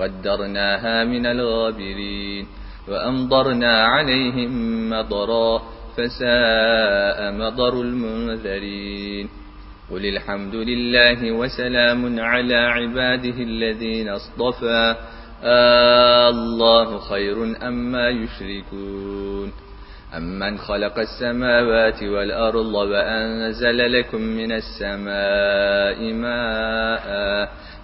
قدرناها من الغابرين وأمضرنا عليهم مطرا فساء مطر المنذرين قل الحمد لله وسلام على عباده الذين اصطفى آه الله خير أما يشركون أمن خلق السماوات والأرض وأنزل لكم من السماء ماء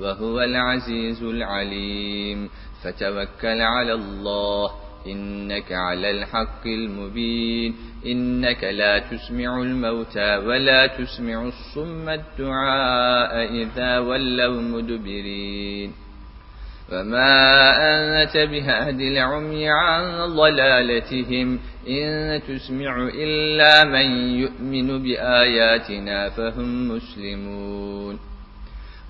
وهو العزيز العليم. فتوكل على الله. إنك على الحق المبين. إنك لا تسمع الموتى ولا تسمع الصم الدعاء إذا ولوا مدبرين. فما أنت بهاد العمي عن ضلالتهم. إن تسمع إلا من يؤمن بآياتنا فهم مسلمون.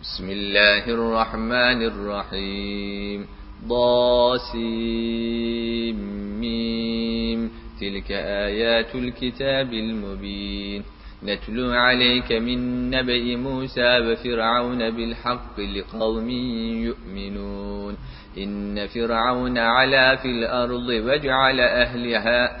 بسم الله الرحمن الرحيم. ضاسيم تلك آيات الكتاب المبين. نتلو عليك من نبأ موسى وفرعون بالحق لقوم يؤمنون. إن فرعون علا في الأرض واجعل أهلها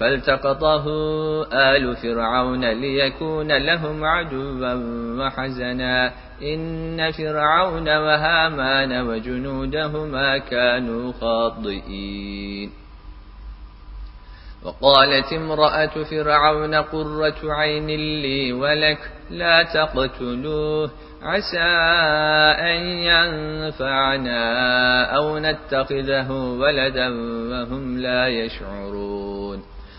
فالتقطه آل فرعون ليكون لهم عدوا وحزنا. إن فرعون وهامان وجنودهما كانوا خاطئين. وقالت امرأة فرعون قرة عين لي ولك لا تقتلوه عسى أن ينفعنا أو نتخذه ولدا وهم لا يشعرون.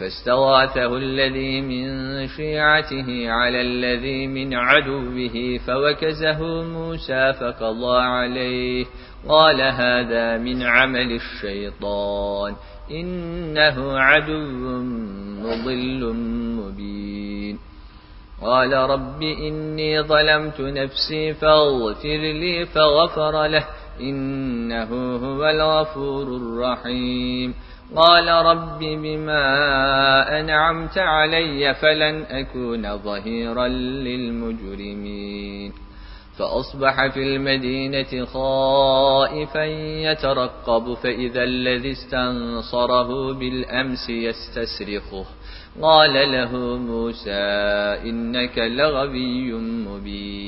فاستغاثه الذي من شيعته على الذي من عدوه فوكزه موسى فقضى عليه. قال هذا من عمل الشيطان إنه عدو مضل مبين. قال رب إني ظلمت نفسي فاغفر لي فغفر له إنه هو الغفور الرحيم. قال رب بما أنعمت علي فلن أكون ظهيرا للمجرمين. فأصبح في المدينة خائفا يترقب فإذا الذي استنصره بالأمس يستسرخه قال له موسى إنك لغبي مبين.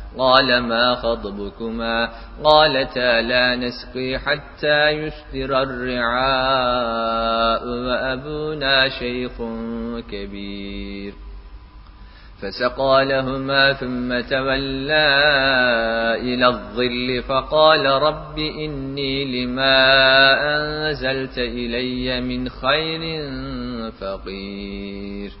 قال ما خطبكما؟ قالتا لا نسقي حتى يسدر الرعاء وأبونا شيخ كبير. فسقى لهما ثم تولى إلى الظل فقال رب إني لما أنزلت إلي من خير فقير.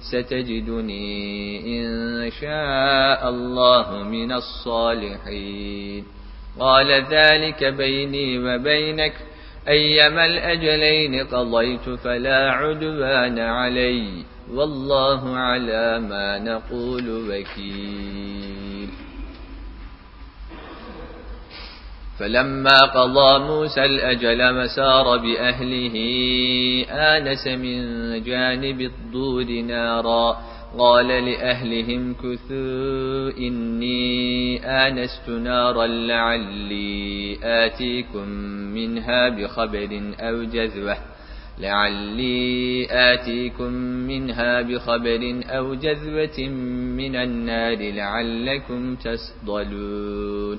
ستجدني إن شاء الله من الصالحين. قال ذلك بيني وبينك. أيما الأجلين قضيت فلا عدوان علي. والله على ما نقول وكيل. فلما قضى موسى الأجل مسار بأهله آنس من جانب الطور نارا. قال لأهلهم كثوا إني آنست نارا لعلي آتيكم منها بخبر أو جذوة لعلي آتيكم منها بخبر أو جذوة من النار لعلكم تصطلون.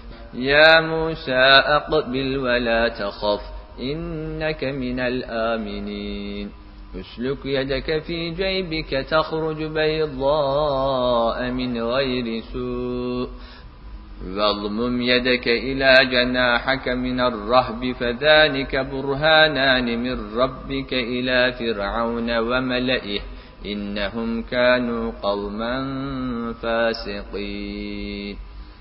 يا موسى أقبل ولا تخف إنك من الآمنين. أسلك يدك في جيبك تخرج بيضاء من غير سوء. واضمم يدك إلى جناحك من الرهب فذلك برهانان من ربك إلى فرعون وملئه. إنهم كانوا قوما فاسقين.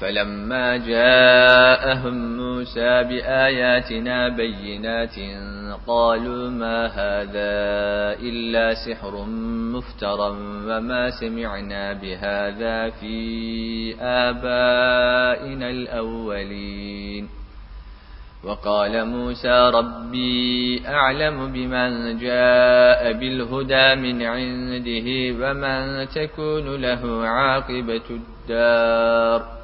فلما جاءهم موسى بآياتنا بينات قالوا ما هذا إلا سحر مفترى وما سمعنا بهذا في آبائنا الأولين. وقال موسى ربي أعلم بمن جاء بالهدى من عنده ومن تكون له عاقبة الدار.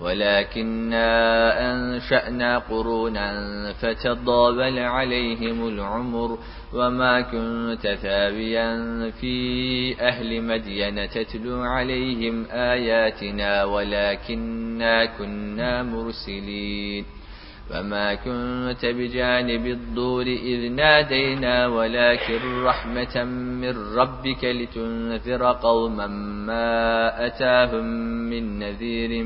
ولكننا أنشأنا قرونا فتضابل عليهم العمر وما كنت ثابيا في أهل مدين تتلو عليهم آياتنا ولكننا كنا مرسلين. فما كنت بجانب الضور إذ نادينا ولكن رحمة من ربك لتنذر قوما ما أتاهم من نذير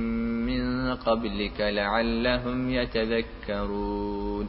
من قبلك لعلهم يتذكرون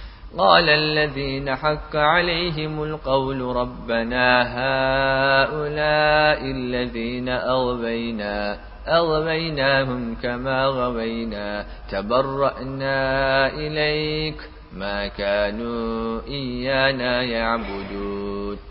قال الذين حق عليهم القول ربنا هؤلاء الذين أغبينا أغبيناهم كما غبينا تبرأنا إليك ما كانوا إيانا يعبدون.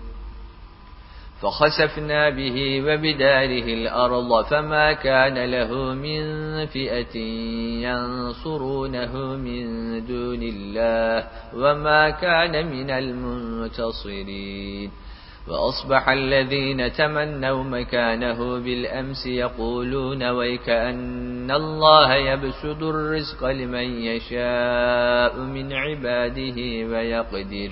فخسفنا به وبداره الأرض فما كان له من فئة ينصرونه من دون الله وما كان من المنتصرين. وأصبح الذين تمنوا مكانه بالأمس يقولون ويك أن الله يبسد الرزق لمن يشاء من عباده ويقدر.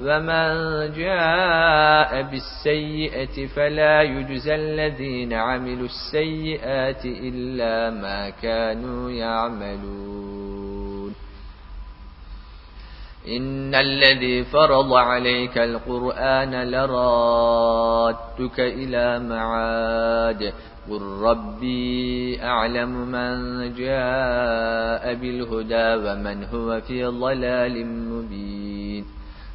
ومن جاء بالسيئة فلا يجزى الذين عملوا السيئات إلا ما كانوا يعملون إن الذي فرض عليك القرآن لرادك إلى معاد قل ربي أعلم من جاء بالهدى ومن هو في ضلال مبين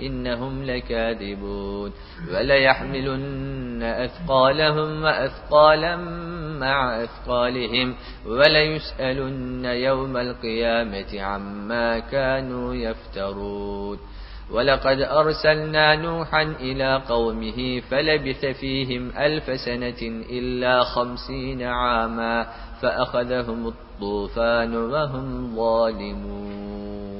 إنهم لكاذبون وليحملن أثقالهم وأثقالا مع أثقالهم وليسألن يوم القيامة عما كانوا يفترون ولقد أرسلنا نوحا إلى قومه فلبث فيهم ألف سنة إلا خمسين عاما فأخذهم الطوفان وهم ظالمون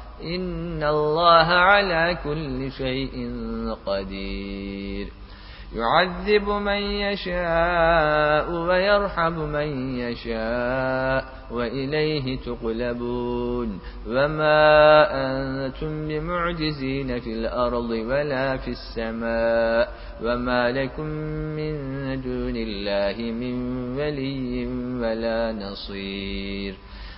إن الله على كل شيء قدير. يعذب من يشاء ويرحم من يشاء وإليه تقلبون. وما أنتم بمعجزين في الأرض ولا في السماء. وما لكم من دون الله من ولي ولا نصير.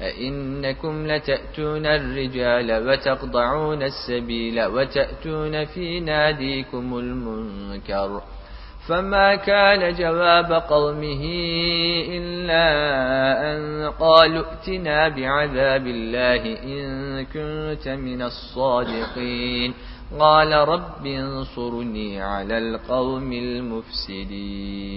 أئنكم لتأتون الرجال وتقضعون السبيل وتأتون في ناديكم المنكر فما كان جواب قومه إلا أن قالوا ائتنا بعذاب الله إن كنت من الصادقين قال رب انصرني على القوم المفسدين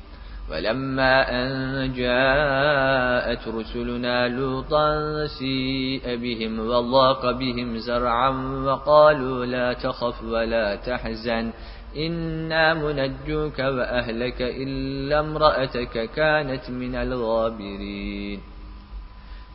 ولما أن جاءت رسلنا لوطا سيء بهم وضاق بهم زرعا وقالوا لا تخف ولا تحزن إنا منجوك وأهلك إلا امرأتك كانت من الغابرين.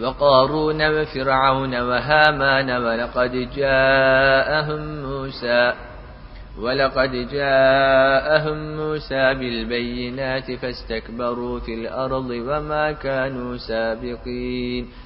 وقارون وفرعون وهامان ولقد جاءهم موسى ولقد جاءهم موسى بالبينات فاستكبروا في الأرض وما كانوا سابقين